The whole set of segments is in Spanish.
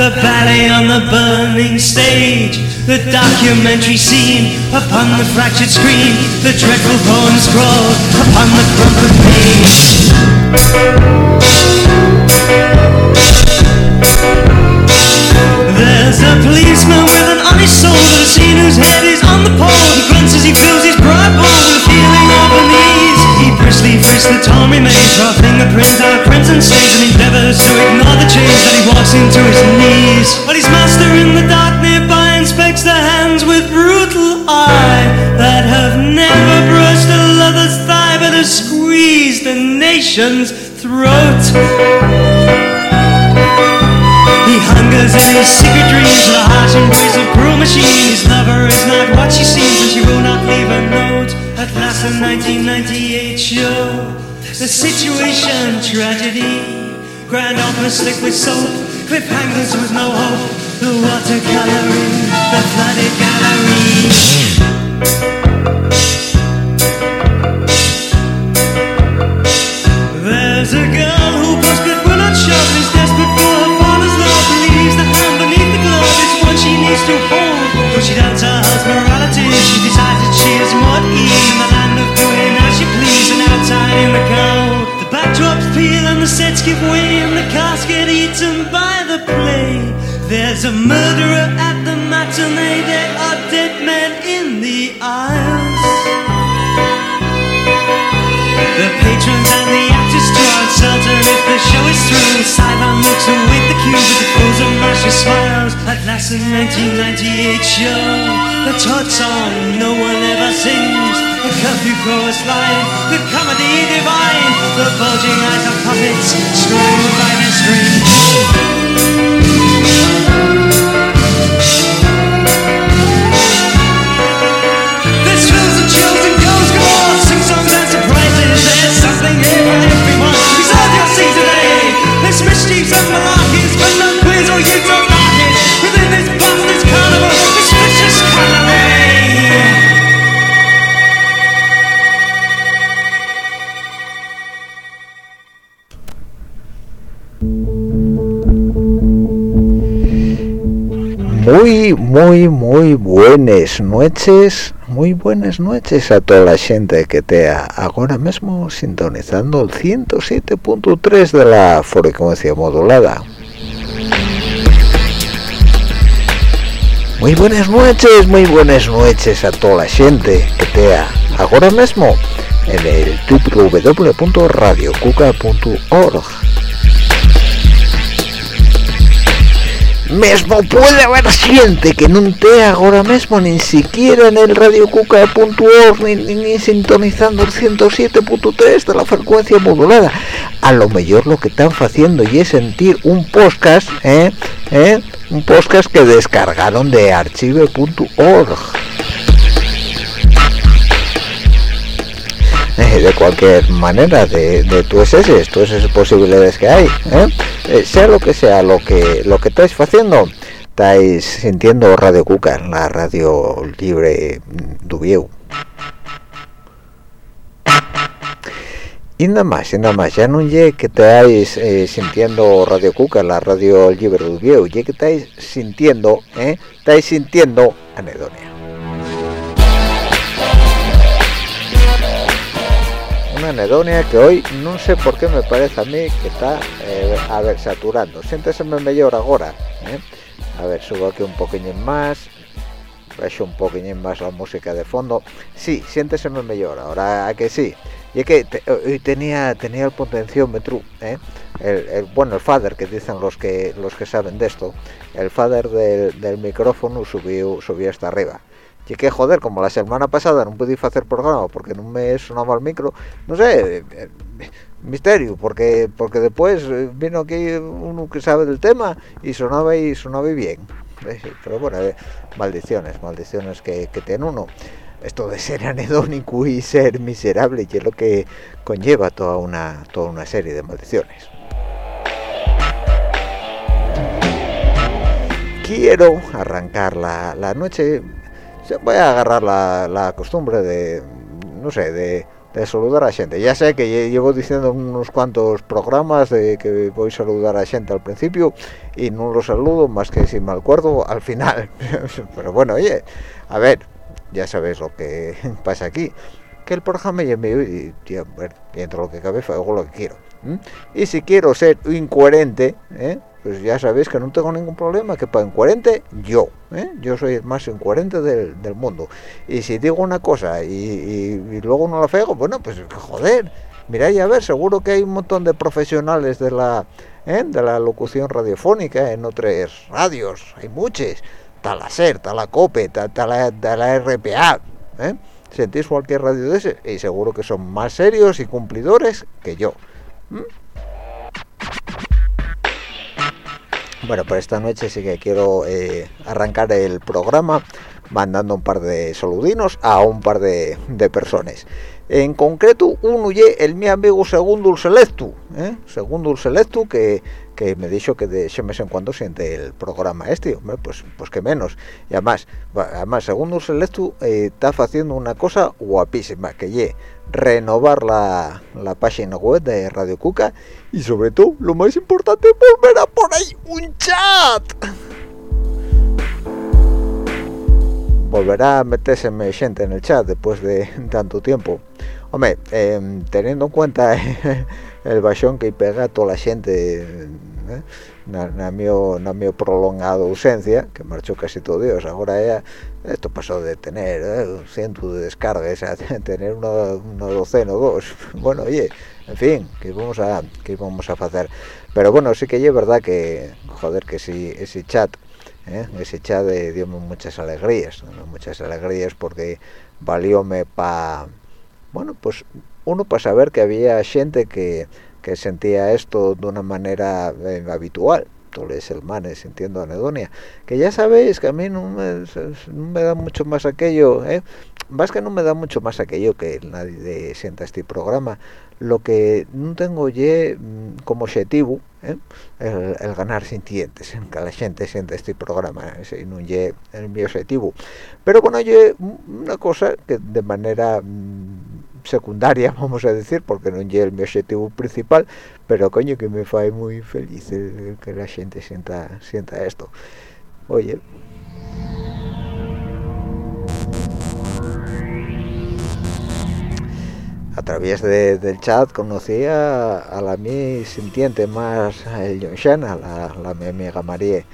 The ballet on the burning stage, the documentary scene upon the fractured screen, the dreadful poem scrawled upon the crumpled page. There's a policeman with an honest soul that I've whose head is on the pole. He grunts as he fills his pride bowl with a feeling of unease. Briskly frisks the torn remains, raw fingerprints, our crimson stains, and endeavors to ignore the change that he walks into his knees. But his master in the dark nearby inspects the hands with brutal eye that have never brushed a lover's thigh but have squeezed a nation's throat. He hungers in his secret dreams, the harsh embrace of cruel machine. His lover is not what she seems, and she will not leave a note. At last, in 1998 show, the situation tragedy. Grand opera slick with soap, cliffhangers with no hope. The watercoloring, the flooded gallery. There's a girl who busted will not shove, is desperate for her father's love. The hand beneath the glove is what she needs to hold. But she doubts her husband's morality. She decides that she is more in and outside in the cold. The backdrops peel and the sets give way and the cast get eaten by the play. There's a murderer at the matinee. There are dead men in the aisles. The patrons and the actors draw uncertain if the show is through. Sideline looks await the cue with the frozen mashy smiles. At last, the 1998 show, the Todd song no one ever sings. The curfew chorus line, the comedy divine, the bulging eyes of puppets strung by their strings. There's thrills and chills Muy, muy, buenas noches, muy buenas noches a toda la gente que te ahora mismo sintonizando el 107.3 de la frecuencia modulada. Muy buenas noches, muy buenas noches a toda la gente que te ahora mismo en el www.radiocuca.org. Mesmo puede haber gente que no te ahora mismo ni siquiera en el radiocuca.org ni, ni, ni sintonizando el 107.3 de la frecuencia modulada. A lo mejor lo que están haciendo y es sentir un podcast, ¿eh? ¿eh? un podcast que descargaron de archive.org. Eh, de cualquier manera de, de tus esas, todas esas posibilidades que hay ¿eh? Eh, sea lo que sea lo que lo que estáis haciendo estáis sintiendo Radio Cuca la radio libre Dubieu y nada más y nada más ya no llegue que estáis sintiendo Radio Cuca la radio libre Dubieu ya que estáis sintiendo estáis sintiendo anedonia anedonia que hoy no sé por qué me parece a mí que está eh, a ver saturando siénteseme mejor ahora ¿eh? a ver subo aquí un poquillo más bajo un poquillín más la música de fondo sí siéntese mejor ahora a que sí y es que hoy tenía tenía el potenciómetro ¿eh? el, bueno el fader que dicen los que los que saben de esto el fader del, micrófono subió subió hasta arriba y que joder como la semana pasada no pude hacer programa porque no me sonaba el micro no sé eh, eh, misterio porque porque después vino aquí uno que sabe del tema y sonaba y sonaba bien. Pero bueno maldiciones maldiciones que, que tiene uno. Esto de ser anedónico y ser miserable y es lo que conlleva toda una toda una serie de maldiciones. Quiero arrancar la, la noche voy a agarrar la, la costumbre de no sé de, saludar a gente. Ya sé que llevo diciendo unos cuantos programas de que voy a saludar a gente al principio y no lo saludo más que si me acuerdo al final. Pero bueno oye a ver ya sabéis lo que pasa aquí. Que el programa ya me y, dentro lo que cabe hago lo que quiero y si quiero ser incoherente ¿eh? Pues ya sabéis que no tengo ningún problema que para incoherente yo ¿eh? yo soy el más incoherente del, mundo y si digo una cosa y, luego no la fego bueno pues joder miráis a ver seguro que hay un montón de profesionales de la ¿eh? de la locución radiofónica en otras radios hay muchos tal la SER, tal la la, la, RPA, ¿eh? sentís cualquier radio de ese y seguro que son más serios y cumplidores que yo. Bueno, por esta noche sí que quiero eh, arrancar el programa mandando un par de saludinos a un par de, personas. En concreto, uno y el mi amigo Segundo Selectu, ¿eh? Segundo Selectu, que que me dicho que de ese mes en cuando siente el programa este, hombre, pues pues que menos. Y además, además según un selecto, eh, está haciendo una cosa guapísima, que ye renovar la, la, página web de Radio Cuca y sobre todo, lo más importante, volver a por ahí un chat. Volverá a meterse gente en el chat después de tanto tiempo. Hombre, em, teniendo en cuenta el bachón que pega a toda la gente ¿eh? na, mi, prolongada ausencia que marchó casi todo Dios ahora ya esto pasó de tener ¿eh? un ciento de descargas a tener una, una docena o dos bueno oye en fin que vamos a que vamos a hacer pero bueno sí que es verdad que joder que si ese chat ¿eh? ese chat dio muchas alegrías muchas alegrías porque valióme para bueno pues uno para saber que había gente que que sentía esto de una manera eh, habitual todos los hermanos sintiendo anedonia que ya sabéis que a mí no me, da mucho más aquello ¿eh? más que no me da mucho más aquello que nadie sienta este programa lo que no tengo ye mm, como objetivo ¿eh? el, ganar sintientes que la gente sienta este programa ese no ye el mi objetivo pero bueno ye una cosa que de manera mm, secundaria, vamos a decir, porque no es mi objetivo principal, pero coño que me fue muy feliz que la gente sienta, sienta esto. Oye. A través del chat conocí a, la mi sintiente más, el a la, la mi amiga María,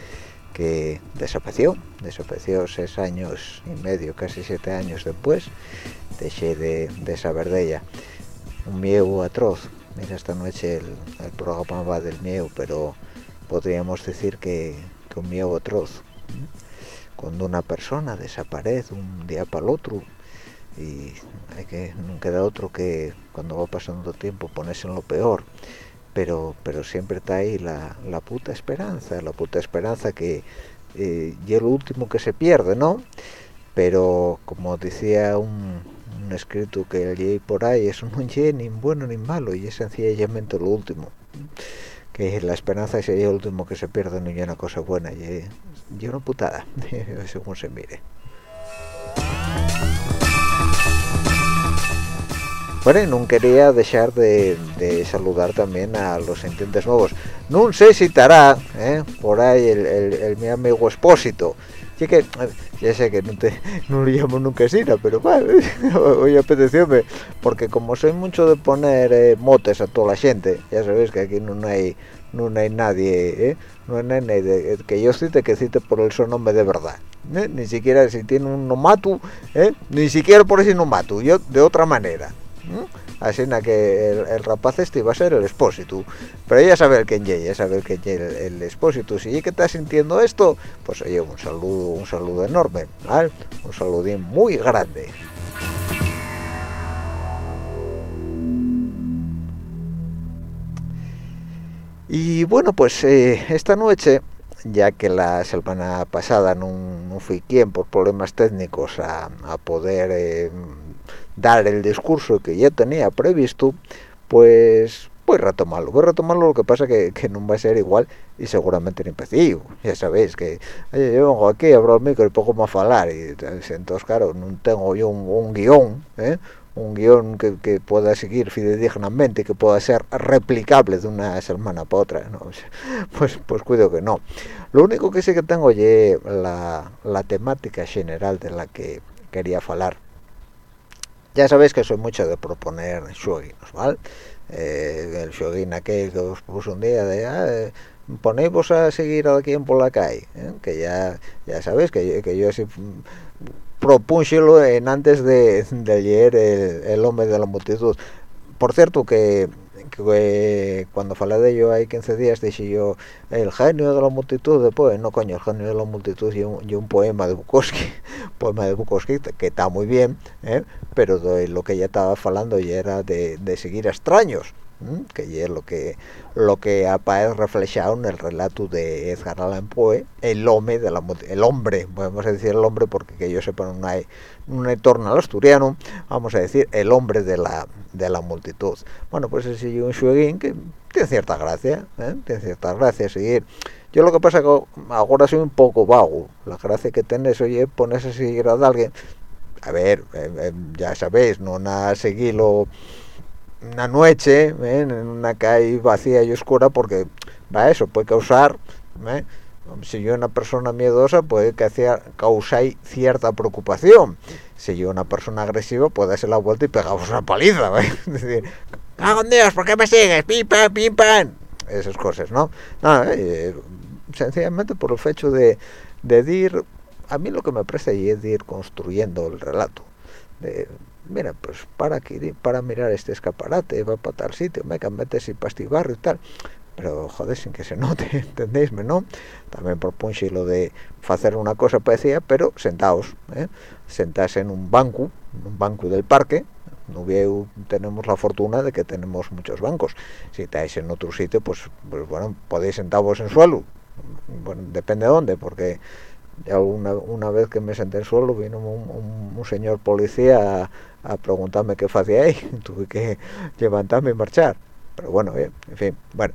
que desapareció, desapareció seis años y medio, casi siete años después, dejé de, de saber de ella. Un miedo atroz. Mira, esta noche el, programa va del miedo, pero podríamos decir que, un miedo atroz. Cuando una persona desaparece un día para el otro, y hay que no queda otro que cuando va pasando el tiempo ponerse en lo peor pero pero siempre está ahí la, la puta esperanza la puta esperanza que eh, y es lo último que se pierde no pero como decía un, un escrito que leí por ahí, eso no es ni bueno ni malo, y es sencillamente lo último. Que la esperanza es el último que se pierde, no es una cosa buena, y es una putada, según se mire. Bueno, no quería dejar de, saludar también a los entiendes nuevos. No sé si estará ¿eh? por ahí el, mi amigo Expósito, ya que sé que no te lo llamo nunca así pero bueno, hoy apetecióme porque como soy mucho de poner eh, motes a toda la gente ya sabéis que aquí no hay no hay nadie ¿eh? no hay nadie que yo cite que cite por el nombre de verdad ¿eh? ni siquiera si tiene un nomatu ¿eh? ni siquiera por ese nomatu yo de otra manera así en que el, rapaz este iba a ser el expósito. Pero ella sabe quién ya sabe quién es el, el expósito. Si que está sintiendo esto pues oye un saludo un saludo enorme un saludín muy grande. Y bueno pues eh, esta noche ya que la semana pasada no, fui quien por problemas técnicos a, poder eh, dar el discurso que ya tenía previsto, pues voy a retomarlo, voy a retomarlo, lo que pasa que, que no va a ser igual y seguramente ni empecé, ya sabéis que yo vengo aquí, abro el micro y poco más hablar y entonces claro, no tengo yo un, guion, ¿eh? un guion que, pueda seguir fidedignamente, que pueda ser replicable de una semana para otra, ¿no? pues pues cuido que no. Lo único que sí que tengo es la temática general de la que quería hablar ya sabéis que soy mucho de proponer jueguinos, ¿vale? Eh, el jueguín aquel que os puse un día de ah, eh, a seguir a alguien por la calle ¿eh? que ya ya sabéis que, que yo así propúnchelo en antes de, de leer el, hombre de la multitud por cierto que que cuando falé de ello hay 15 días dije yo el genio de la multitud después no coño el genio de la multitud y un, poema de Bukowski poema de Bukowski que está muy bien ¿eh? pero lo que ella estaba hablando ya era de, de seguir a extraños que es lo que lo que aparece reflejado en el relato de Edgar Allan Poe el hombre de la el hombre podemos decir el hombre porque que yo sepa no hay un entorno al asturiano vamos a decir el hombre de la de la multitud. Bueno pues es un jueguín que tiene cierta gracia ¿eh? tiene cierta gracia seguir yo lo que pasa que ahora soy un poco vago la gracia que tenés oye pones a seguir a alguien. A ver eh, eh, ya sabéis no nada seguirlo una noche ¿eh? en una calle vacía y oscura porque va eso puede causar ¿eh? si yo una persona miedosa puede que cierta preocupación si yo una persona agresiva puede hacer la vuelta y pegaros una paliza ¿eh? es decir ¡Ah, Dios! ¿por qué me sigues? ¡pim, pam, pim, pam! esas cosas ¿no? sencillamente por el hecho de, de ir a mí lo que me presta es de ir construyendo el relato de, mira, pues para aquí, para mirar este escaparate, va para tal sitio, me metes y pastibarro y tal. Pero, joder, sin que se note, ¿entendéis? ¿no? También propongo lo de hacer una cosa parecida, pero sentaos, ¿eh? En un banco, un banco del parque, no tenemos la fortuna de que tenemos muchos bancos. Si estáis en otro sitio, pues, pues bueno, podéis sentaros en suelo. Bueno, depende de dónde, porque una, una vez que me senté en suelo vino un, señor policía a, preguntarme qué hacía ahí. Tuve que levantarme y marchar. Pero bueno en fin bueno.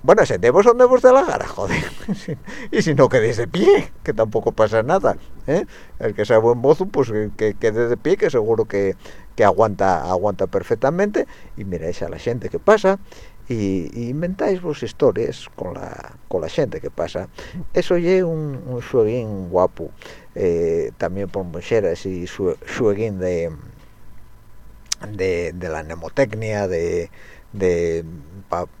Bueno sentemos donde vos de la gara joder. Y si no quedéis de pie que tampoco pasa nada ¿eh? el que sea buen mozo pues que, quede de pie que seguro que, que aguanta aguanta perfectamente. Y miráis a la gente que pasa y, inventáis vos historias con la con la gente que pasa. Eso es un, un guapo eh, también por mujeres y su de, de, de la mnemotecnia de, de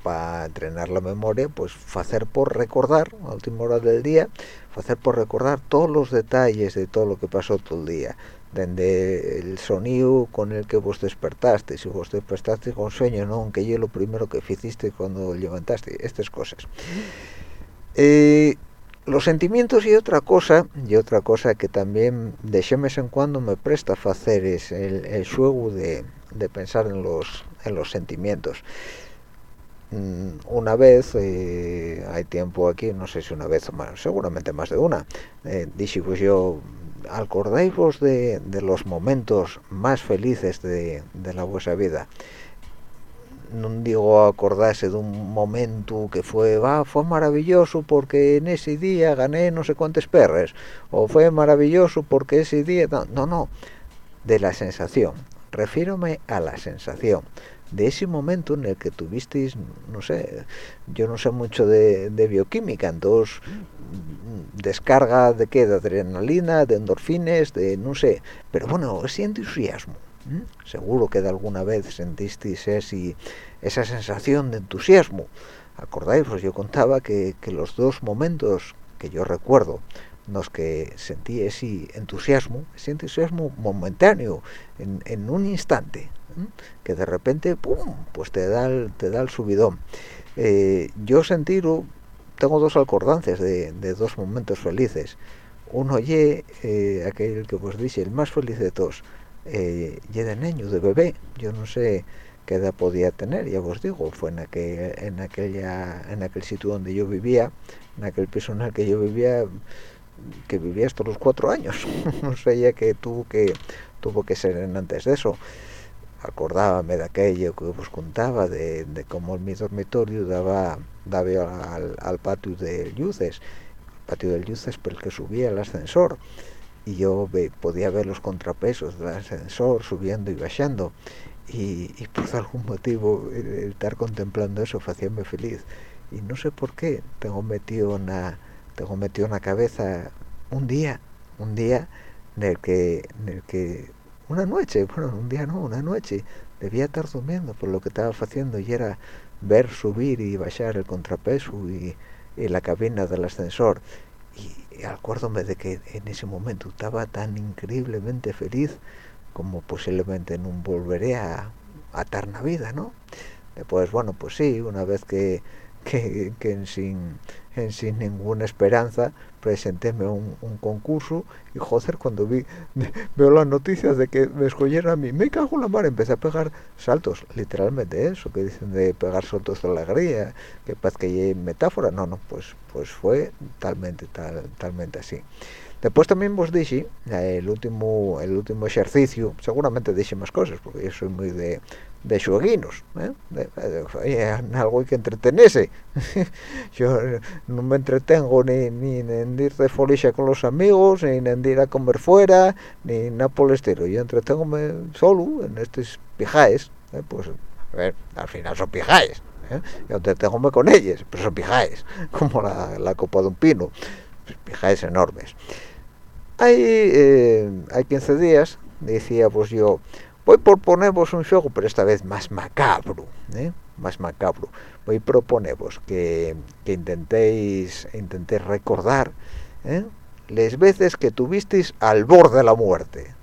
para entrenar la memoria pues hacer por recordar a última hora del día hacer por recordar todos los detalles de todo lo que pasó todo el día desde el sonido con el que vos despertaste, si vos despertaste con sueño, no, aunque yo lo primero que hiciste cuando levantaste, estas cosas. Eh, los sentimientos y otra cosa, y otra cosa que también de vez en cuando me presta hacer es el, juego de, pensar en los, en los sentimientos. Mm, una vez, eh, hay tiempo aquí, no sé si una vez o más, seguramente más de una, eh, pues yo acordáis vos de, los momentos más felices de, la vuestra vida. No digo acordarse de un momento que fue va fue maravilloso porque en ese día gané no sé cuántos perres o fue maravilloso porque ese día no no. De la sensación. Refiérome a la sensación de ese momento en el que tuvisteis, no sé, yo no sé mucho de, bioquímica, entonces descarga de qué, de adrenalina, de endorfines, de no sé, pero bueno, ese entusiasmo, seguro que de alguna vez sentisteis ese, esa sensación de entusiasmo. Acordáis, pues yo contaba que, que los dos momentos que yo recuerdo los que sentí ese entusiasmo ese entusiasmo momentáneo en, un instante que de repente pues te da el, te da el subidón. Eh, yo sentí tengo dos acordantes de, dos momentos felices. Uno ye eh, aquel que vos dije el más feliz de todos eh, ye de niño de bebé. Yo no sé qué edad podía tener ya os digo fue en aquel en aquella en aquel sitio donde yo vivía en aquel piso en el que yo vivía que vivía hasta los cuatro años. No sé ya que tuvo que tuvo que ser antes de eso acordábame de aquello que os contaba de, cómo mi dormitorio daba daba al, patio de luces patio de luces por el que subía el ascensor. Y yo podía ver los contrapesos del ascensor subiendo y bajando. Y, por algún motivo el, estar contemplando eso hacíame feliz. Y no sé por qué tengo metido una tengo metido en la cabeza un día un día en el que en el que una noche, bueno, un día no, una noche, debía estar durmiendo por lo que estaba haciendo y era ver subir y bajar el contrapeso y, la cabina del ascensor. Y, acuérdome de que en ese momento estaba tan increíblemente feliz como posiblemente no volveré a, a estar la vida, ¿no? Después, bueno, pues sí, una vez que, que, que sin sin ninguna esperanza presentéme un, un concurso y joder cuando vi veo las noticias de que me escogieran a mí me cago en la mar empecé a pegar saltos literalmente eso que dicen de pegar saltos de alegría que parece que hay metáfora. No no pues pues fue talmente tal, talmente así. Después también vos dije el último el último ejercicio seguramente dije más cosas porque yo soy muy de de jueguinos, ¿eh? algo hay que entretenerse. Yo no me entretengo ni, ni en ir de folicia con los amigos, ni en ir a comer fuera, ni nada por el estilo. Yo entretengo solo en estos pijaes, ¿eh? pues a ver, al final son pijaes. ¿eh? Yo entretengo con ellos, pero son pijaes, como la, la copa de un pino, pues, pijaes enormes. Hay, eh, hay 15 días, decía pues yo, voy a proponeros un juego pero esta vez más macabro ¿eh? más macabro voy a proponeros que, que intentéis intentéis recordar ¿eh? las veces que tuvisteis al borde de la muerte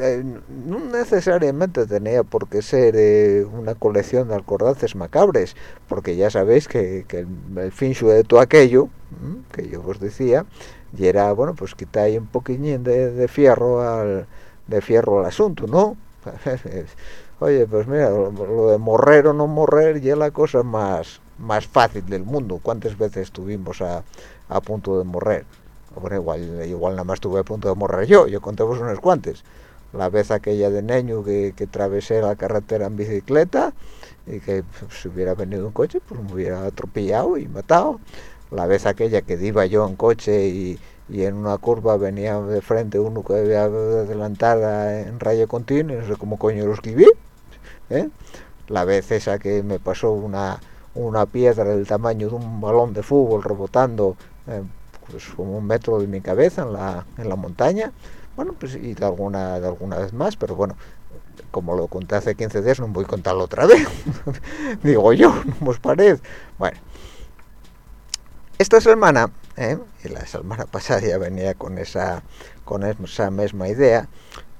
¿eh? no necesariamente tenía por qué ser una colección de acordances macabres porque ya sabéis que, el, fin de todo aquello que yo os decía y era bueno pues quitáis un poquillín de fierro al de fierro al asunto, ¿no? Oye, pues mira, lo, de morrer o no morrer ya es la cosa más más fácil del mundo. ¿Cuántas veces estuvimos a, a punto de morrer? Bueno, igual, igual nada más estuve a punto de morrer yo, yo contemos unos cuantos. La vez aquella de niño que, que atravesé la carretera en bicicleta y que pues, si hubiera venido un coche, pues me hubiera atropellado y matado. La vez aquella que iba yo en coche y, y en una curva venía de frente uno que debía adelantar en rayo continuo, no sé cómo coño lo escribí, ¿eh? la vez esa que me pasó una, una piedra del tamaño de un balón de fútbol rebotando eh, pues como un metro de mi cabeza en la, en la montaña, bueno, pues y de alguna, de alguna vez más, pero bueno, como lo conté hace 15 días, no voy a contarlo otra vez, digo yo, no os parece, bueno, esta semana ¿eh? y la semana pasada ya venía con esa con esa misma idea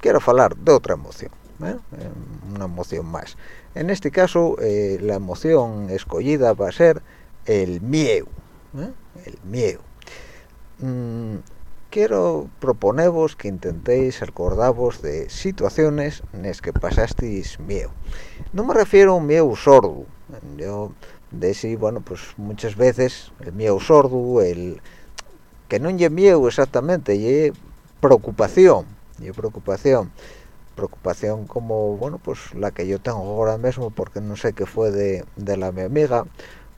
quiero hablar de otra emoción ¿eh? Eh, una emoción más en este caso la emoción escogida va a ser el miedo el miedo mm, quiero proponeros que intentéis acordaros de situaciones en las que pasasteis miedo no me refiero a un miedo sordo yo de sí, bueno, pues muchas veces el miedo sordo, el que no es miedo exactamente, y preocupación, y preocupación, preocupación como, bueno, pues la que yo tengo ahora mismo porque no sé qué fue de, de la mi amiga,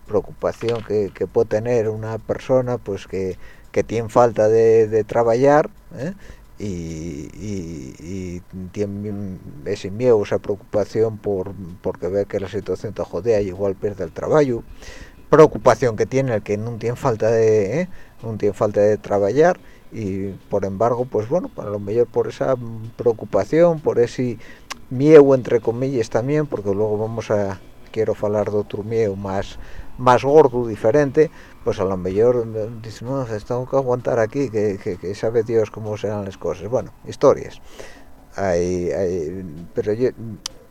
preocupación que, que, puede tener una persona pues que, que tiene falta de, de trabajar, ¿eh? Y, tiene ese miedo, esa preocupación por porque ve que la situación te jodea y igual pierde el trabajo, preocupación que tiene el que no tiene falta de ¿eh? no tiene falta de trabajar y por embargo pues bueno a lo mejor por esa preocupación por ese miedo entre comillas también porque luego vamos a quiero hablar de otro miedo más más gordo diferente pues a lo mejor dice no tengo que aguantar aquí que, que, sabe Dios cómo serán las cosas bueno historias hay, pero yo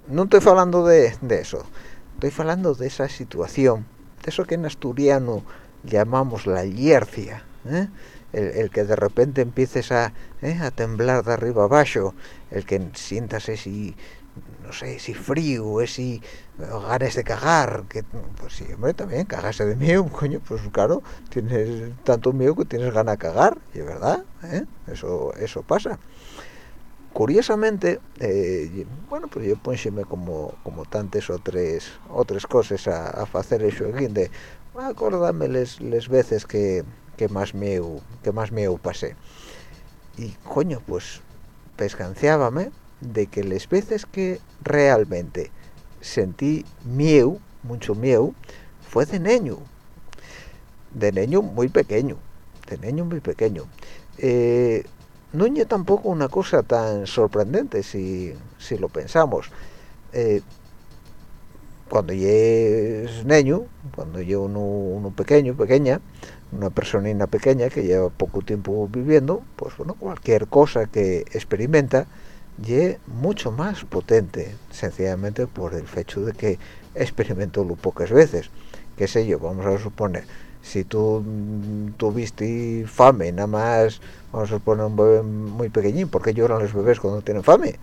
no estoy hablando de, de, eso estoy hablando de esa situación de eso que en asturiano llamamos la inercia ¿eh? el, que de repente empieces a, ¿eh? a temblar de arriba abajo el que sientas ese no sé, si frío, si ganas de cagar, que pues sí, hombre, también cagarse de miedo, coño, pues claro, tienes tanto miedo que tienes ganas de cagar, y es verdad, ¿eh? eso eso pasa. Curiosamente, eh, bueno, pues yo ponxeme como como tantas otras otras cosas a, hacer eso de acordarme les, les veces que, que más miedo que más miedo pasé. Y coño, pues pescanciábame de que las veces que realmente sentí miedo, mucho miedo, fue de niño. De niño muy pequeño, de niño muy pequeño. Eh, no es tampoco una cosa tan sorprendente si, si lo pensamos. Eh, cuando yo es niño, cuando yo uno, uno pequeño, pequeña, una personina pequeña que lleva poco tiempo viviendo, pues bueno, cualquier cosa que experimenta, y mucho más potente sencillamente por el hecho de que experimentó lo pocas veces. Qué sé yo vamos a suponer si tú mm, tuviste fame nada más vamos a suponer un bebé muy pequeñín ¿por qué lloran los bebés cuando tienen fame?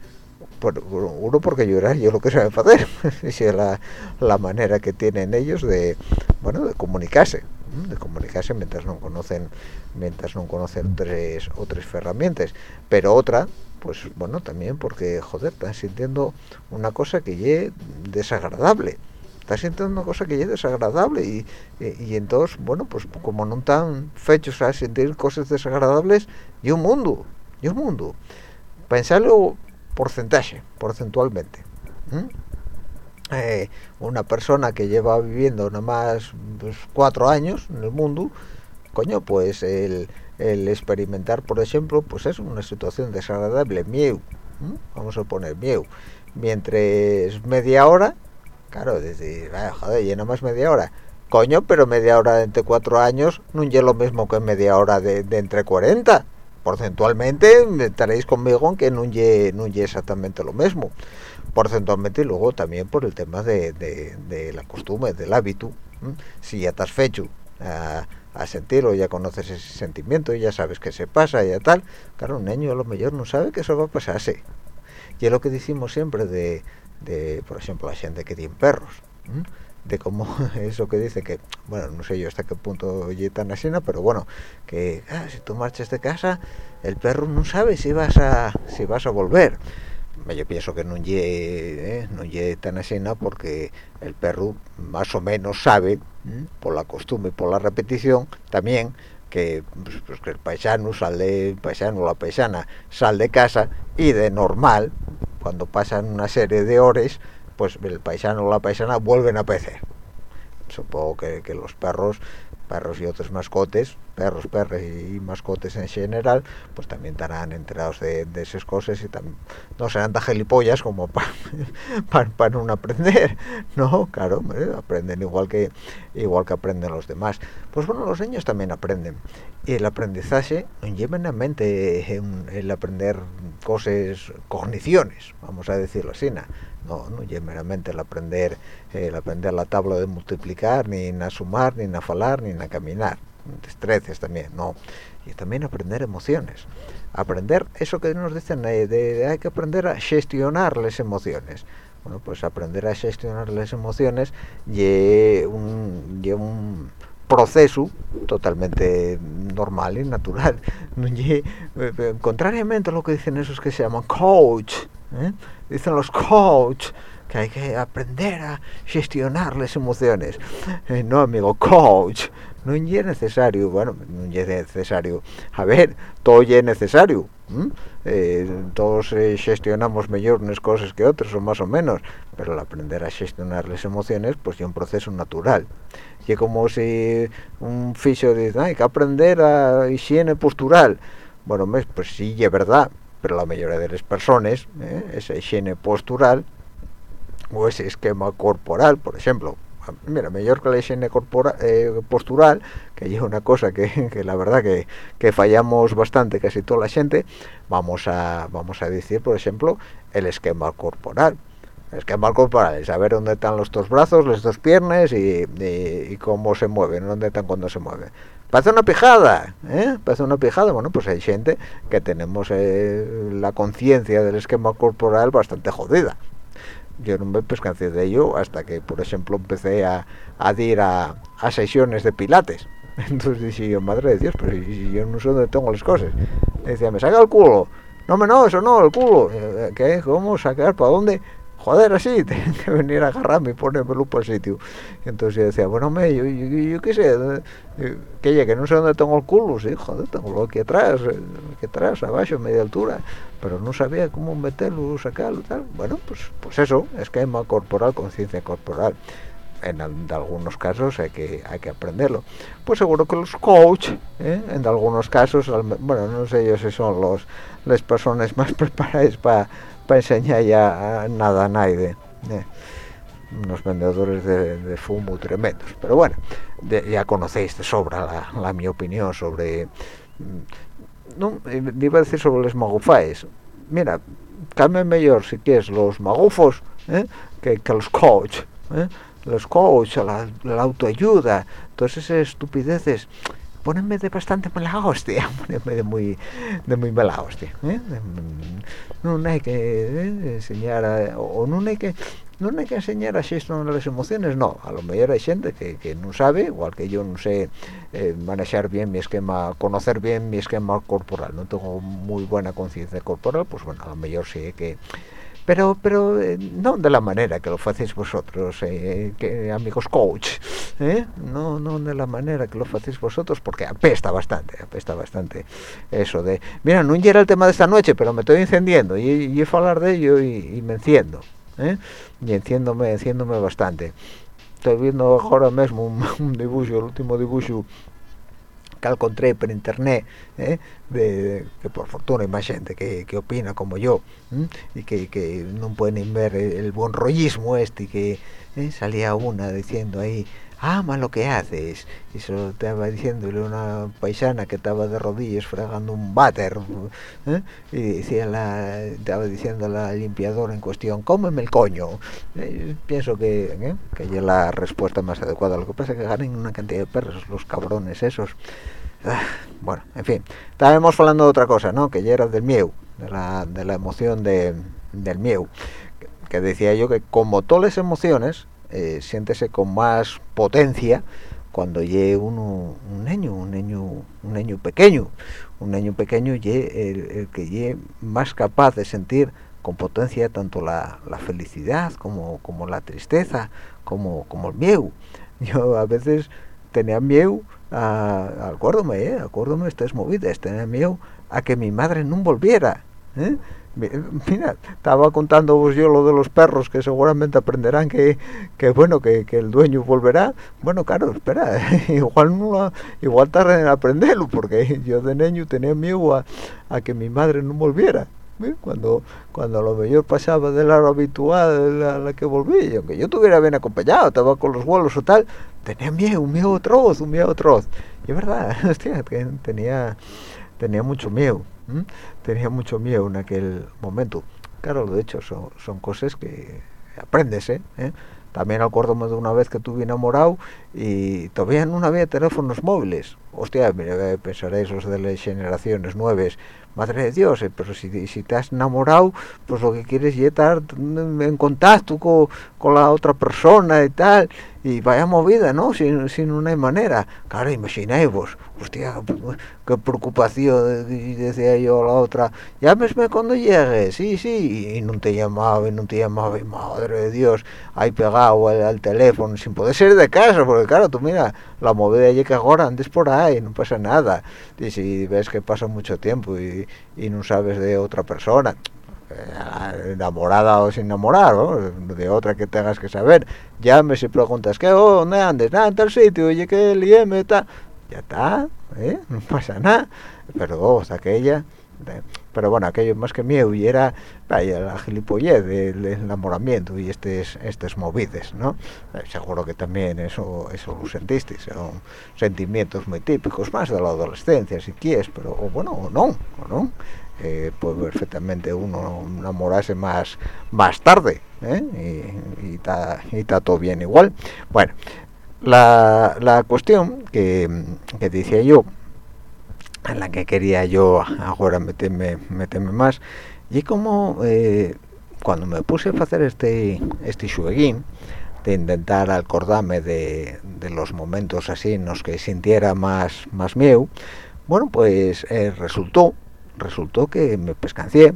uno porque llorar yo lo que saben hacer. Es la, la manera que tienen ellos de bueno de comunicarse de comunicarse mientras no conocen mientras no conocen tres otras herramientas pero otra pues bueno, también porque, joder, están sintiendo una cosa que es desagradable. Están sintiendo una cosa que es desagradable y, y, entonces, bueno, pues como no están fechos a sentir cosas desagradables, y un mundo, y un mundo. Pensarlo porcentaje, porcentualmente. Eh, una persona que lleva viviendo nada más pues, cuatro años en el mundo, coño, pues el el experimentar, por ejemplo, pues es una situación desagradable, miedo, vamos a poner miedo, mientras media hora, claro, desde, joder, llena más media hora, coño, pero media hora de entre cuatro años no es lo mismo que media hora de, entre 40, porcentualmente estaréis conmigo en que no es exactamente lo mismo, porcentualmente y luego también por el tema de, de, la costumbre, del hábito, si ya estás fecho, ah, a sentirlo, ya conoces ese sentimiento, ya sabes que se pasa, ya tal. Claro, un niño a lo mejor no sabe que eso va a pasarse. Y es lo que decimos siempre de, de por ejemplo, la gente que tiene perros. de cómo eso que dice que, bueno, no sé yo hasta qué punto oye tan así, pero bueno, que ah, si tú marchas de casa, el perro no sabe si vas a, si vas a volver yo pienso que no llegue eh, no llegue tan así porque el perro más o menos sabe por la costumbre por la repetición también que, pues, pues, que el paisano sale el paisano la paisana sale de casa y de normal cuando pasan una serie de horas pues el paisano o la paisana vuelven a pecer supongo que, que los perros perros y otros mascotes, perros, perros y mascotes en general, pues también estarán enterados de, esas cosas y no serán tan gelipollas como para no aprender, ¿no? Claro, aprenden igual que igual que aprenden los demás. Pues bueno, los niños también aprenden. Y el aprendizaje no lleva en mente el aprender cosas, cogniciones, vamos a decirlo así, no, no es meramente el aprender el aprender la tabla de multiplicar ni a sumar ni a falar ni a caminar destrezas también no y también aprender emociones. Aprender eso que nos dicen eh, de, hay que aprender a gestionar las emociones. Bueno pues aprender a gestionar las emociones y un, y un proceso totalmente normal y natural eh, contrariamente a lo que dicen esos que se llaman coach ¿eh? dicen los coach que hay que aprender a gestionar las emociones. Eh, no amigo coach no es necesario bueno no es necesario. A ver todo es necesario eh, todos gestionamos mejor unas cosas que otras o más o menos pero el aprender a gestionar las emociones pues es un proceso natural. Y como si un fisio dice hay que aprender a higiene postural bueno pues sí es verdad pero la mayoría de las personas, eh, esa higiene postural o ese esquema corporal, por ejemplo, mira, mejor que la higiene corporal, eh, postural, que es una cosa que, que la verdad que, que, fallamos bastante casi toda la gente, vamos a, vamos a decir, por ejemplo, el esquema corporal. El esquema corporal es saber dónde están los dos brazos, las dos piernas y, cómo se mueven, dónde están cuando se mueven. Parece una pijada, ¿eh? Una pijada. Bueno, pues hay gente que tenemos eh, la conciencia del esquema corporal bastante jodida yo no me pescancé de ello hasta que por ejemplo empecé a, a ir a, a, sesiones de pilates entonces dije yo madre de dios pero yo no sé dónde tengo las cosas decía me saca el culo no me no eso no el culo eh, ¿qué? ¿cómo sacar? ¿para dónde? Joder, así, tienen que venir a agarrarme y ponerme por el sitio. entonces yo decía, bueno, me, yo, yo, qué sé, que ya que no sé dónde tengo el culo, sí, joder, tengo aquí atrás, eh, aquí atrás, abajo, media altura, pero no sabía cómo meterlo, sacarlo, tal. Bueno, pues, pues eso, esquema corporal, conciencia corporal. En, algunos casos hay que hay que aprenderlo pues seguro que los coach ¿eh? en algunos casos bueno no sé yo si son los las personas más preparadas para para enseñar ya nada a nadie eh, unos vendedores de, fumo tremendos. Pero bueno ya conocéis de sobra la, mi opinión sobre mm, no iba a decir sobre los magufáes mira cambia mejor si quieres los magufos eh, que, que, los coach eh, los coach la, la autoayuda todas esas estupideces ponenme de bastante mala hostia, ponenme de muy, de muy mala hostia. ¿eh? No hay que ¿eh? enseñar, a, o no hay que no hay que enseñar a esto las emociones, no, a lo mejor hay gente que, que no sabe, igual que yo no sé eh, manejar bien mi esquema, conocer bien mi esquema corporal, no tengo muy buena conciencia corporal, pues bueno, a lo mejor sí que pero pero eh, no de la manera que lo hacéis vosotros eh, que, amigos coach ¿eh? no no de la manera que lo hacéis vosotros porque apesta bastante apesta bastante eso de mira no era el tema de esta noche pero me estoy encendiendo y, y hablar de ello y, me enciendo y enciéndome enciéndome bastante estoy viendo ahora mismo un dibujo el último dibujo que encontré por internet ¿eh? de, que por fortuna hay más gente que, que opina como yo y que, que, no pueden ver el, buen rollismo este que ¿eh? salía una diciendo ahí ama lo que haces. Y se lo estaba diciéndole una paisana que estaba de rodillas fregando un váter ¿eh? y decía la estaba diciendo la limpiadora en cuestión cómeme el coño eh, pienso que ¿eh? que es la respuesta más adecuada. Lo que pasa es que ganan una cantidad de perros los cabrones esos. Ah, bueno en fin. Estábamos hablando de otra cosa no que ya era del miedo de la, de la emoción de, del miedo que decía yo que como todas las emociones eh, siéntese con más potencia cuando llegue un niño un niño un niño pequeño un niño pequeño ye el, que llegue más capaz de sentir con potencia tanto la, felicidad como, como la tristeza como, como el miedo yo a veces tenía miedo a, acuérdome eh, acuérdome estas movidas tenía miedo a que mi madre no volviera ¿eh? Mira estaba contando yo lo de los perros que seguramente aprenderán que, que bueno que, que, el dueño volverá. Bueno claro espera igual no igual tarde en aprenderlo porque yo de niño tenía miedo a, que mi madre no volviera. Cuando cuando a lo mejor pasaba de la hora habitual a la que volví y aunque yo estuviera bien acompañado estaba con los vuelos o tal tenía miedo un miedo atroz un miedo atroz. Y es verdad hostia, tenía tenía mucho miedo tenía mucho miedo en aquel momento claro de hecho son, son cosas que aprendes ¿eh? ¿Eh? también acuérdome de una vez que tuve enamorado y todavía no había teléfonos móviles hostia pensaréis los de las generaciones nuevas madre de Dios, eh, pero si, si te has enamorado, pues lo que quieres es estar en contacto con, con, la otra persona y tal, y vaya movida, ¿no? Sin, sin una manera. Claro, imagináis vos, hostia, qué preocupación, decía yo a la otra, llámesme cuando llegue, sí, sí, y no te llamaba, y no te llamaba, y madre de Dios, ahí pegado al, teléfono, sin poder ser de casa, porque claro, tú mira, la movida llega ahora, antes por ahí, no pasa nada, y si ves que pasa mucho tiempo y, y no sabes de otra persona, eh, enamorada o sin enamorar, de otra que tengas que saber, llames y preguntas, ¿qué? Oh, ¿Dónde andes? Nada, en tal sitio, oye, que el está... Ya está, ¿eh? No pasa nada. Pero vos, aquella, pero bueno aquello más que miedo y era la gilipollez del enamoramiento y estos estos movides no eh, seguro que también eso eso lo sentisteis son sentimientos muy típicos más de la adolescencia si quieres pero o bueno o no o no eh, puede perfectamente uno enamorarse más más tarde ¿eh? y está todo bien igual. Bueno la, la cuestión que, que decía yo en la que quería yo ahora meterme, meterme más. Y como eh, cuando me puse a hacer este este jueguín de intentar acordarme de, de, los momentos así en los que sintiera más más miedo bueno pues eh, resultó resultó que me pescancié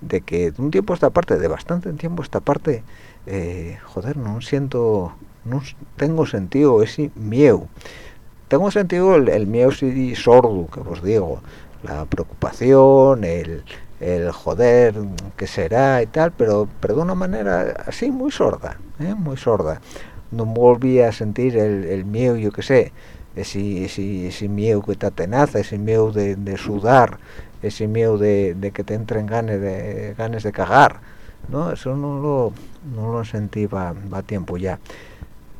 de que un tiempo a esta parte de bastante tiempo a esta parte eh, joder no siento no tengo sentido ese miedo tengo sentido el, miedo sordo que os digo la preocupación el, el joder que será y tal pero pero de una manera así muy sorda ¿eh? muy sorda. No volví a sentir el, miedo yo que sé ese, ese, ese, miedo que te atenaza ese miedo de, sudar ese miedo de, que te entren ganas de ganas de cagar no eso no lo no lo sentí va, va tiempo ya.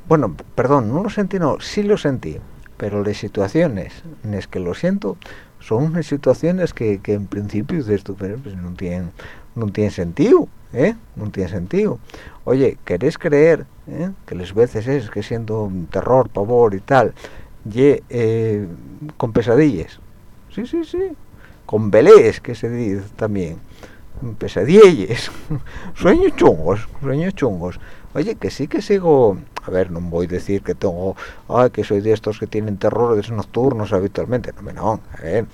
Bueno perdón no lo sentí no sí lo sentí pero las situaciones en las que lo siento son unas situaciones que, en principio de esto pues no tienen no tiene sentido ¿eh? no tiene sentido oye querés creer ¿eh? que las veces es que siento terror pavor y tal y eh, con pesadillas sí sí sí. Con belés que se dice también. Pesadillas. Sueños chungos sueños chungos. Oye que sí que sigo a ver no voy a decir que tengo ay que soy de estos que tienen terrores nocturnos habitualmente no no ver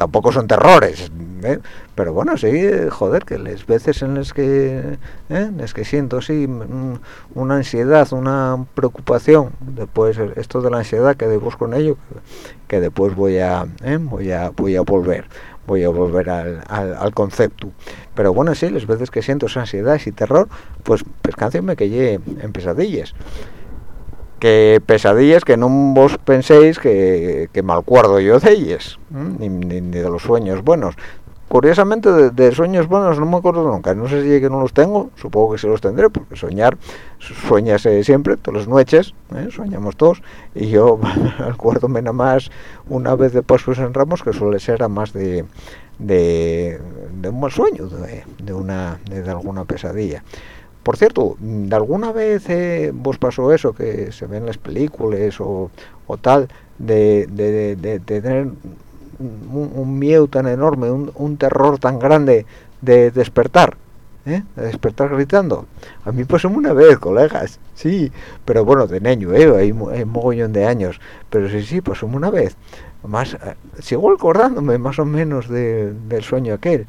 tampoco son terrores ¿eh? pero bueno sí joder que las veces en las que ¿eh? en las que siento así una ansiedad una preocupación después esto de la ansiedad que debo con ello que después voy a ¿eh? voy a voy a volver voy a volver al, al, concepto. Pero bueno sí las veces que siento ansiedad y terror pues me que llegue en pesadillas. Que pesadillas que no vos penséis que, que me acuerdo yo de ellas ni, de los sueños buenos curiosamente de, sueños buenos no me acuerdo nunca. No sé si es que no los tengo supongo que sí los tendré porque soñar sueñas siempre todas las noches ¿eh? soñamos todos. Y yo acuérdome nada más una vez de pasos en ramos que suele ser a más de de, un mal sueño de, una de, alguna pesadilla. Por cierto, ¿de alguna vez eh, vos pasó eso que se ve en las películas o, o tal de, de, tener un, miedo tan enorme, un, terror tan grande de despertar, ¿eh? de despertar gritando. A mí pasó una vez, colegas, sí, pero bueno, de niño, ¿eh? hay, hay mogollón de años, pero sí, sí, pasó una vez. Más, eh, sigo acordándome más o menos del sueño aquel.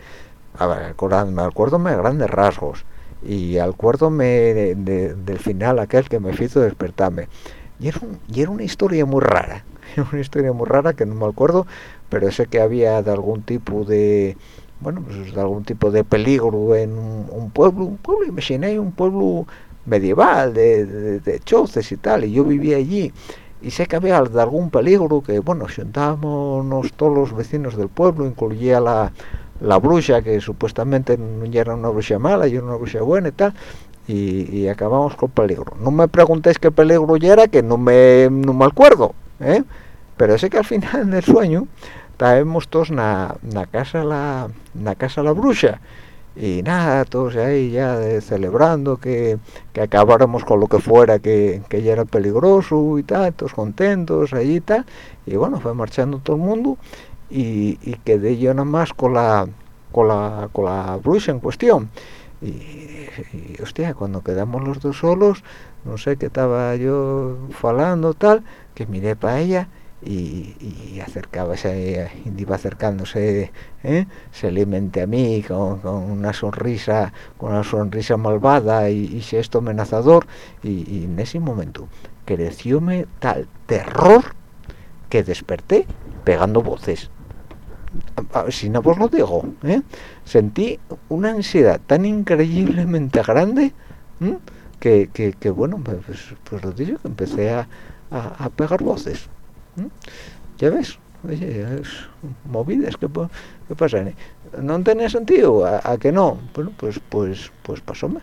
A ver, acordándome, acuérdome de grandes rasgos y acuérdome de, del final aquel que me hizo despertarme. Y era, y era una historia muy rara, una historia muy rara que no me acuerdo, pero sé que había de algún tipo de bueno pues de algún tipo de peligro en un, pueblo un pueblo imaginé un pueblo medieval de, de, choces y tal y yo vivía allí y sé que había de algún peligro que bueno juntábamos todos los vecinos del pueblo incluía la la bruja que supuestamente no era una bruja mala y era una bruja buena y tal y, acabamos con peligro. No me preguntéis qué peligro ya era que no me no me acuerdo ¿eh? pero sé que al final del sueño estábamos todos en la casa la na casa la bruja y nada todos ahí ya celebrando que, que, acabáramos con lo que fuera que, que, ya era peligroso y tal todos contentos allí y tal. Y bueno fue marchando todo el mundo y, y quedé yo nada más con la con la con la bruja en cuestión. Y, y, hostia cuando quedamos los dos solos no sé qué estaba yo falando tal que miré para ella y, y acercábase, iba acercándose ¿eh? a mí con, una sonrisa, con una sonrisa malvada y, y esto amenazador y, en ese momento crecióme tal terror que desperté pegando voces. Si no os lo digo, ¿eh? sentí una ansiedad tan increíblemente grande que, que, bueno, pues, pues lo digo, que empecé a, a pegar voces. ¿Ya ves? oye, movidas, ¿qué, qué pasa? ¿No tiene sentido? ¿A, que no? Bueno, pues, pues, pues pasóme.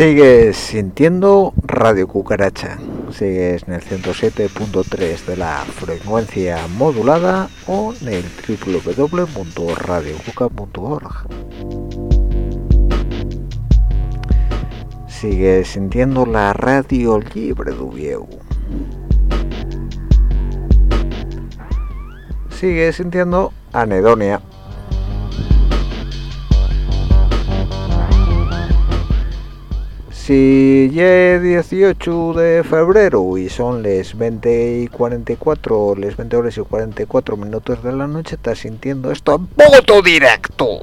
Sigues sintiendo Radio Cucaracha. Sigues en el 107.3 de la frecuencia modulada o en el www.radiocuca.org. Sigues sintiendo la radio libre de Uvieu. Sigues sintiendo Anedonia si ya 18 de febrero y son las 20 y 44, las 20 horas y 44 minutos de la noche, estás sintiendo esto en voto directo.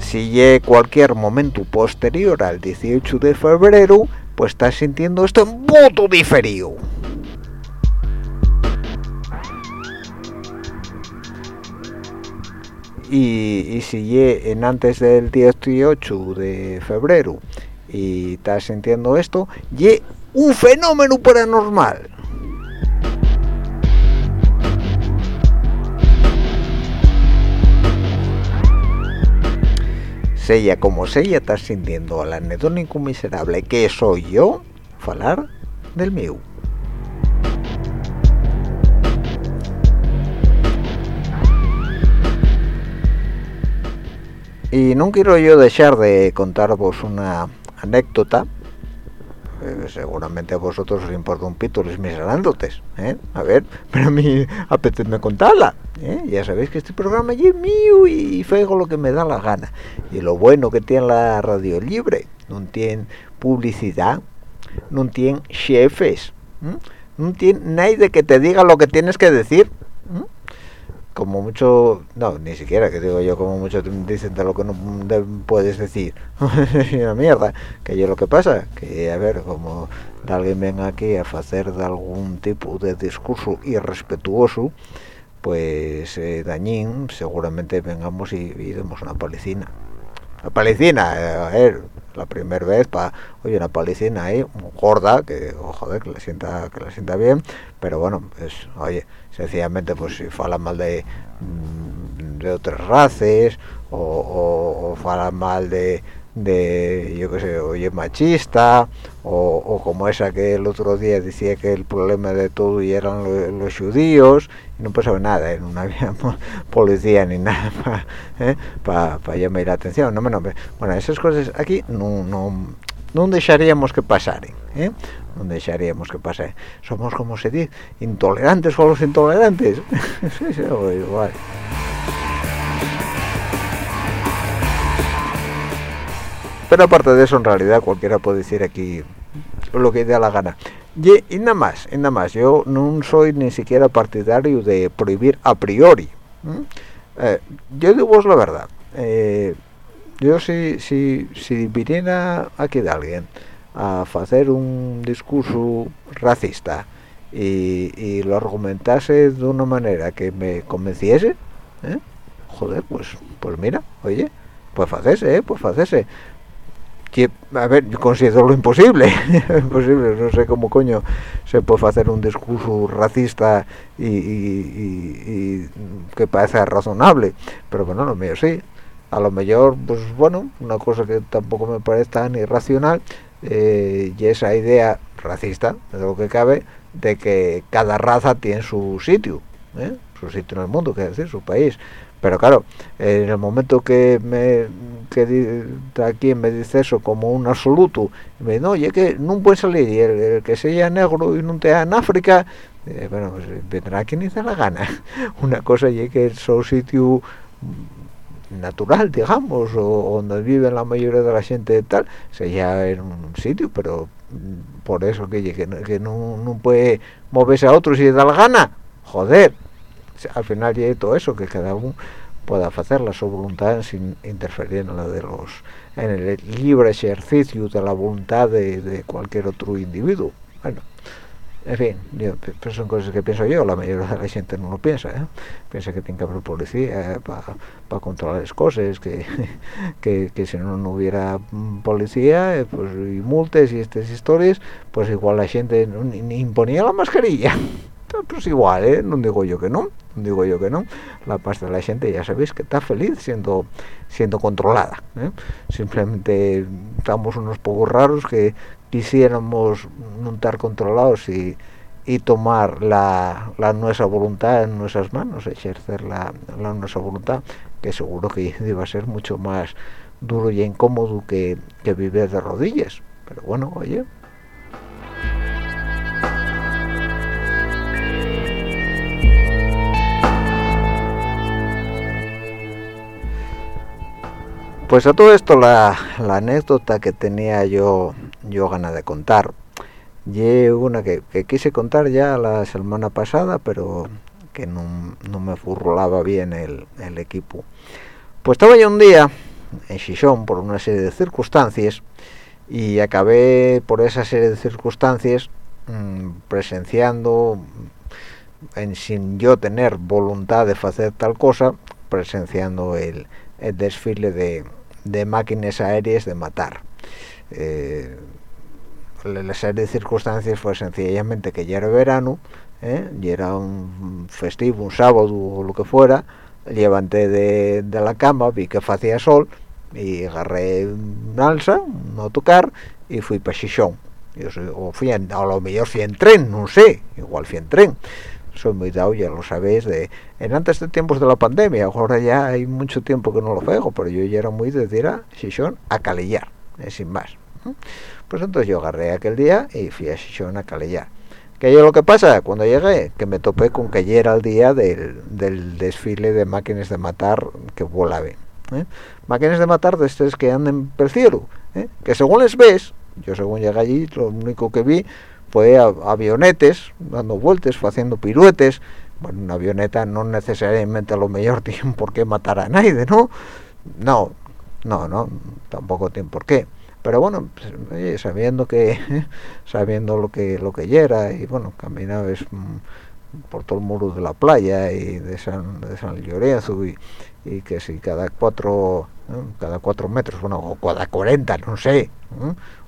Si ya cualquier momento posterior al 18 de febrero, pues estás sintiendo esto en voto diferido. y, y si en antes del 18 de febrero y estás sintiendo esto, y un fenómeno paranormal. Sella como sella estás sintiendo al anetónico miserable que soy yo, falar del mío. Y no quiero yo dejar de contaros una anécdota eh, seguramente a vosotros os importa un pito mis anécdotas ¿eh? a ver pero a mí apetece contarla ¿eh? ya sabéis que este programa es mío y fego lo que me da la gana y lo bueno que tiene la radio libre no tiene publicidad no tiene jefes no tiene nadie que te diga lo que tienes que decir como mucho no ni siquiera que digo yo como mucho dicen de lo que no puedes decir. Una mierda. Que yo lo que pasa que a ver como alguien venga aquí a hacer de algún tipo de discurso irrespetuoso pues eh, dañín seguramente vengamos y, y demos una palicina. La palicina eh, a ver la primera vez para oye una palicina ahí gorda que oh, joder que le sienta que le sienta bien pero bueno pues oye sencillamente pues si fala mal de mm, de otras razas o, o, fala mal de de yo qué sé oye machista o, como esa que el otro día decía que el problema de todo y eran los judíos y no pasaba nada ¿eh? no había policía ni nada para ¿eh? llamar la atención no, no, bueno esas cosas aquí no no no dejaríamos que pasaran ¿eh? No dejaríamos que pase. Somos como se dice intolerantes o los intolerantes. Sí, sí, igual. Pero aparte de eso en realidad cualquiera puede decir aquí lo que dé la gana. Y, nada más y nada más. Yo no soy ni siquiera partidario de prohibir a priori eh, yo digo la verdad. Eh, yo si, si, si viniera aquí de alguien a hacer un discurso racista y, lo argumentase de una manera que me convenciese, ¿eh? joder, pues pues mira, oye, pues hacerse, ¿eh? pues hacerse. Que, a ver, yo considero lo imposible, imposible, no sé cómo coño se puede hacer un discurso racista y, que parece razonable, pero bueno, lo mío sí. A lo mejor, pues bueno, una cosa que tampoco me parece tan irracional eh, y esa idea racista, de lo que cabe, de que cada raza tiene su sitio, ¿eh? su sitio en el mundo, que decir, su país. Pero claro, en el momento que me que aquí me dice eso como un absoluto, me dice, no, y que no puede salir, y el, que sea negro y no esté en África, bueno, pues vendrá quien dice la gana. Una cosa y que su sitio natural, digamos, o donde vive la mayoría de la gente tal, sería en un sitio, pero por eso que, que, no, no, puede moverse a otro si le da la gana, joder, al final hay todo eso, que cada uno pueda hacer la su voluntad sin interferir en la de los en el libre ejercicio de la voluntad de cualquier otro individuo. En fin, yo, son cosas que pienso yo, la mayoría de la gente no lo piensa, ¿eh? piensa que tiene que haber policía para controlar las cosas, que, que, si no, no hubiera policía eh, pues, y multas y estas historias, pues igual la gente ni, imponía la mascarilla. Pues igual, ¿eh? no digo yo que no, no digo yo que no. La parte de la gente ya sabéis que está feliz siendo siendo controlada. ¿eh? Simplemente estamos unos pocos raros que, quisiéramos no estar controlados y, y tomar la, la, nuestra voluntad en nuestras manos, ejercer la, la, nuestra voluntad, que seguro que iba a ser mucho más duro y incómodo que, que vivir de rodillas. Pero bueno, oye, Pues a todo esto la, la, anécdota que tenía yo yo ganas de contar. Y una que, quise contar ya la semana pasada, pero que no, me furlaba bien el, equipo. Pues estaba yo un día en Xixón por una serie de circunstancias y acabé por esa serie de circunstancias mm, presenciando, en, sin yo tener voluntad de hacer tal cosa, presenciando el, desfile de, de máquinas aéreas de matar. Eh, la serie de circunstancias fue sencillamente que ya era verano ¿eh? y era un festivo, un sábado o lo que fuera levanté de, la cama, vi que hacía sol y agarré un alza un autocar y fui para Xixón yo soy, o fui a lo mejor fui en tren no sé igual fui en tren soy muy dado ya lo sabéis de en antes de tiempos de la pandemia ahora ya hay mucho tiempo que no lo juego pero yo ya era muy de ir a Xixón a calillar eh, sin más pues entonces yo agarré aquel día y fui a Xixón a calillar que yo lo que pasa cuando llegué que me topé con que ayer era el día del, del desfile de máquinas de matar que volaban ¿eh? máquinas de matar de estos que andan por el cielo que según les ves yo según llegué allí lo único que vi fue avionetes dando vueltas haciendo piruetes. Bueno una avioneta no necesariamente a lo mejor tiene por qué matar a nadie no no no no tampoco tiene por qué pero bueno pues, sabiendo que sabiendo lo que lo que era y bueno caminabas mm, por todo el muro de la playa y de San de San y, y que si cada cuatro cada cuatro metros bueno o cada cuarenta no sé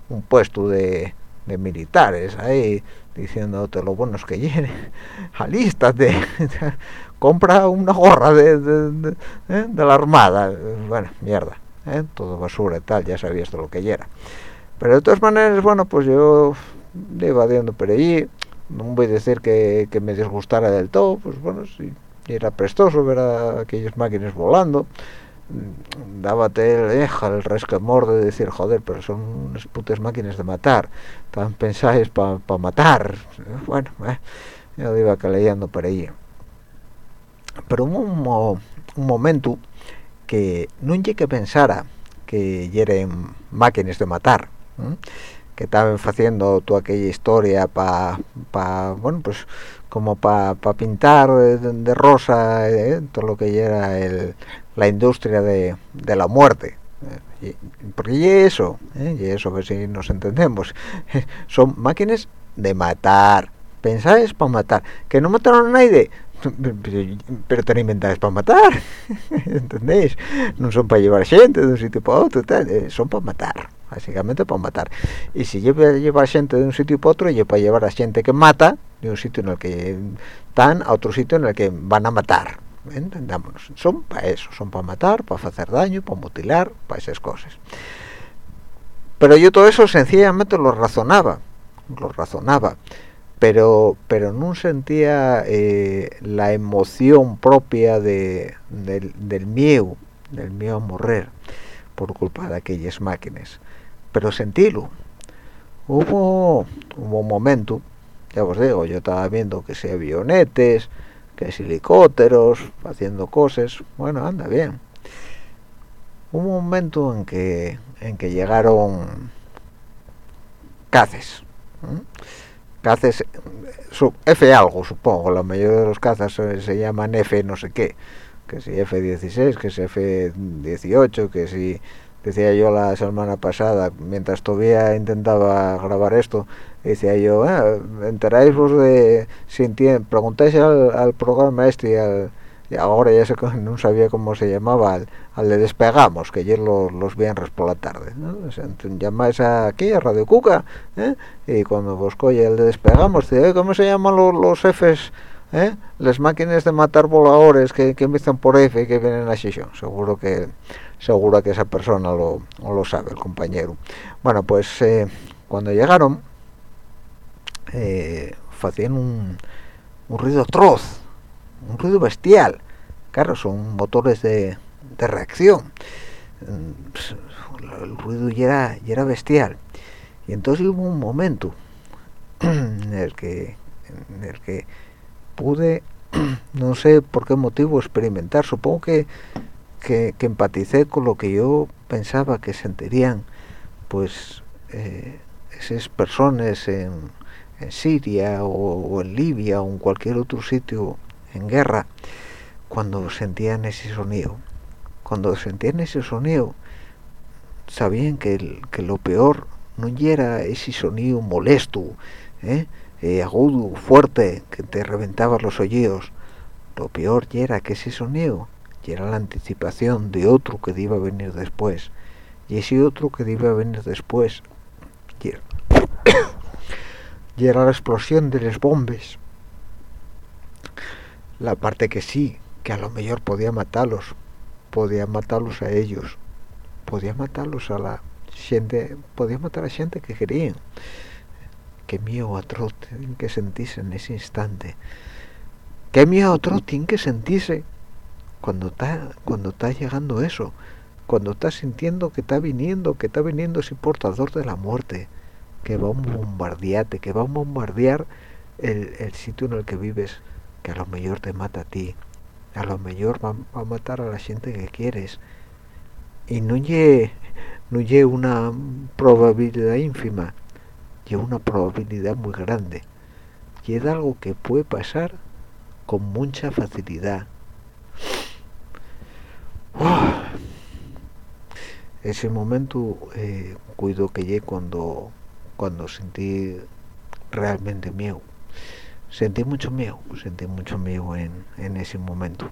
un puesto de, militares ahí diciéndote lo buenos que llene alístate compra una gorra de, de, de, ¿eh? de, la armada. Bueno mierda ¿eh? todo basura y tal ya sabías de lo que era. Pero de todas maneras bueno pues yo iba viendo por allí no voy a decir que, que me disgustara del todo pues bueno sí era prestoso ver a aquellas máquinas volando. Dábate el, eh, el resquemor de decir joder pero son unas putas máquinas de matar. Tan pensáis para pa matar bueno eh, yo iba leyendo por ahí. Pero hubo un, momento que llegué que pensara que eran máquinas de matar ¿eh? que estaban haciendo toda aquella historia para pa, bueno pues como para pa pintar de, de rosa ¿eh? todo lo que era el, la industria de, de la muerte ¿eh? porque y eso ¿eh? y eso que si nos entendemos son máquinas de matar pensáis para matar que no mataron a nadie pero están inventadas para matar ¿entendéis? no son para llevar gente de un sitio para otro eh, son para matar básicamente para matar. Y si lleva llevar gente de un sitio para otro lleva para llevar a gente que mata de un sitio en el que están a otro sitio en el que van a matar entendámonos son para eso son para matar para hacer daño para mutilar para esas cosas. Pero yo todo eso sencillamente lo razonaba lo razonaba pero pero no sentía eh, la emoción propia de, del, miedo del miedo a morir por culpa de aquellas máquinas. Pero sentílo hubo, un momento ya os digo yo estaba viendo que si avionetes que si helicópteros haciendo cosas bueno anda bien. Hubo un momento en que en que llegaron caces. Caces F algo supongo la mayoría de los cazas se, llaman F no sé qué que si F16 que si F18 que si decía yo la semana pasada mientras todavía intentaba grabar esto decía yo eh, enteráis vos de si preguntáis al, al, programa este al, y ahora ya que no sabía cómo se llamaba al, al de despegamos que ayer los, los viernes por la tarde ¿no? o sea, llamáis aquí a Radio Cuca ¿eh? y cuando vos coge el de despegamos dice, ¿cómo se llaman los, los Fs ¿Eh? las máquinas de matar voladores que, que empiezan por F y que vienen a Xixón seguro que seguro que esa persona lo, lo sabe el compañero bueno pues eh, cuando llegaron eh, hacían un, un, ruido atroz un ruido bestial. Claro son motores de, de reacción. El ruido ya era, ya era bestial. Y entonces hubo un momento en el que en el que pude no sé por qué motivo experimentar. Supongo que que, que, empaticé con lo que yo pensaba que sentirían pues eh, esas personas en, en Siria o, en Libia o en cualquier otro sitio en guerra cuando sentían ese sonido. Cuando sentían ese sonido sabían que, el, que lo peor no era ese sonido molesto ¿eh? Eh, agudo, fuerte que te reventaba los oídos. Lo peor era que ese sonido era la anticipación de otro que iba a venir después. Y ese otro que iba a venir después y era, era la explosión de las bombas la parte que sí que a lo mejor podía matarlos podía matarlos a ellos podía matarlos a la gente podía matar a gente que querían qué miedo atroz tienen que sentirse en ese instante. Qué miedo atroz tienen que sentirse cuando está cuando está llegando eso cuando está sintiendo que está viniendo que está viniendo ese portador de la muerte que va a bombardearte que va a bombardear el, el sitio en el que vives que a lo mejor te mata a ti. A lo mejor va, a matar a la gente que quieres. Y no lle no lle una probabilidad ínfima lle una probabilidad muy grande y es algo que puede pasar con mucha facilidad. Ese momento eh, cuido que llegue cuando cuando sentí realmente miedo sentí mucho miedo sentí mucho miedo en, en ese momento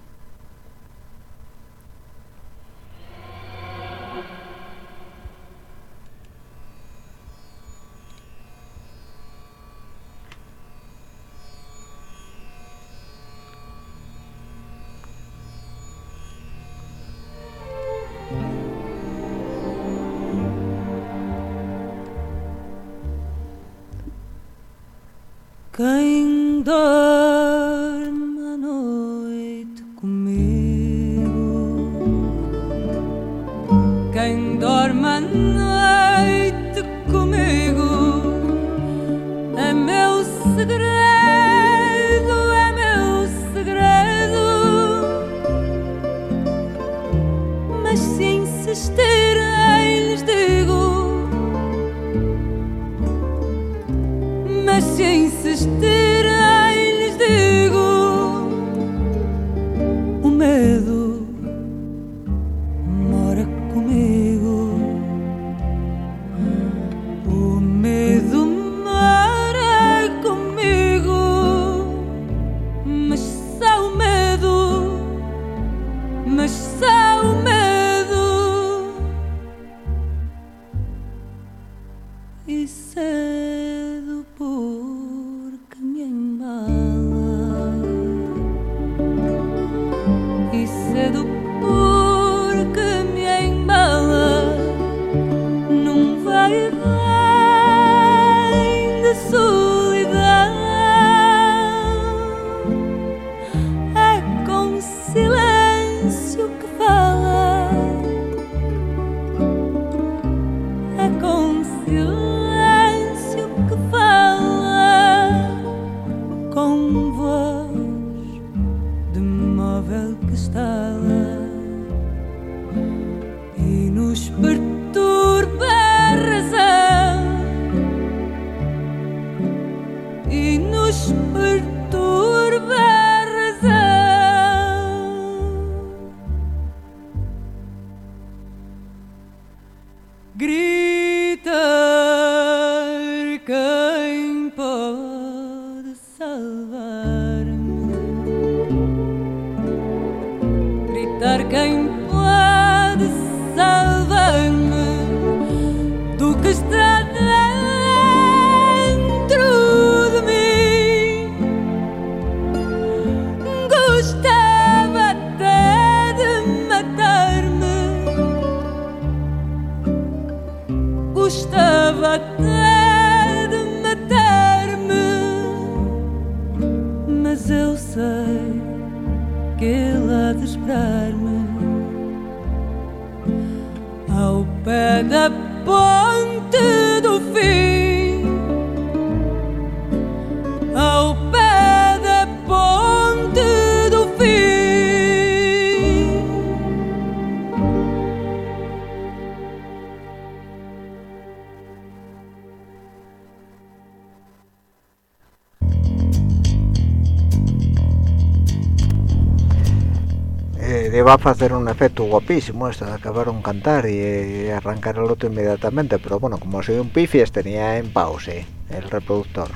va a hacer un efecto guapísimo esto de acabar un cantar y, arrancar el otro inmediatamente pero bueno como soy un pifies tenía en pausa el reproductor.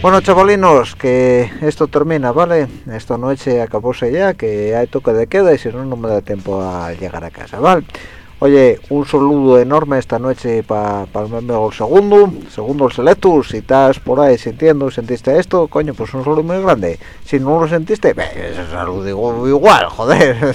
Bueno chavalinos que esto termina vale esta noche acabóse ya que hay toque de queda y si no no me da tiempo a llegar a casa vale Oye, un saludo enorme esta noche para pa el amigo segundo, segundo el Selectus, si estás por ahí sintiendo, sentiste esto, coño, pues un saludo muy grande. Si no lo sentiste, ese saludo igual, joder.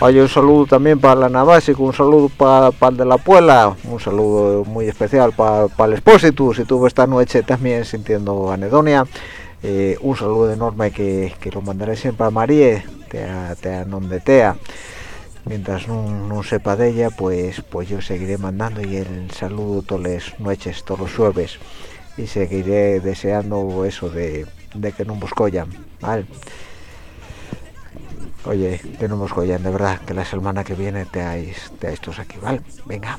Oye, un saludo también para la Navasico, un saludo para, el de la Puela, un saludo muy especial para, el Expósito, si tuvo esta noche también sintiendo anedonia. Eh, un saludo enorme que, que, lo mandaré siempre a María, tea non de tea. Mientras no, sepa de ella, pues pues yo seguiré mandando y el saludo todas las noches, todos los jueves. Y seguiré deseando eso de, que no nos collan. Oye, que no nos collan, de verdad, que la semana que viene te hay, te estos aquí, ¿vale? Venga.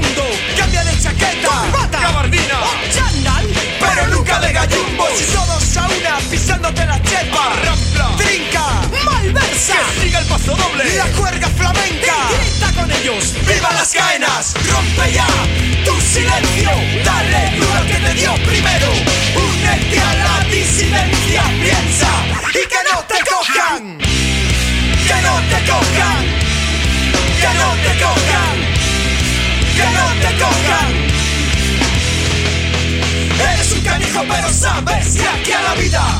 Cambia de chaqueta, corbata, gabardina chandal Pero nunca de gallumbo. Si todos a una pisándote la chepa Rampla, trinca, malversa. Que siga el paso doble la cuerda flamenca. Y grita con ellos ¡Viva las caenas! Rompe ya tu silencio Dale duro que te dio primero. Únete a la disidencia Piensa. Y que no te cojan. Que no te cojan. Que no te cojan que no te cojan. Eres un canijo pero sabes que aquí a la vida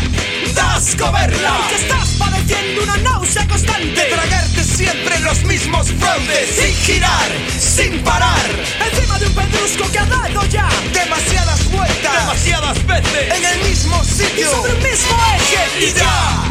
das coberla. Y que estás padeciendo una náusea constante. De tragarte siempre los mismos fraudes. Sin girar, sin parar. Encima de un pedrusco que ha dado ya demasiadas vueltas, demasiadas veces. En el mismo sitio. Y sobre el mismo eje. Y ya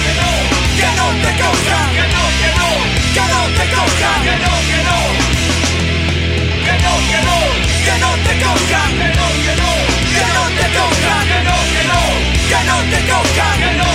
te coja, que no, que no, que no te coja, que no, que no, que no, que no, que no te coja, que no, que no, que no te coja, que no, que no, que no te coja, que no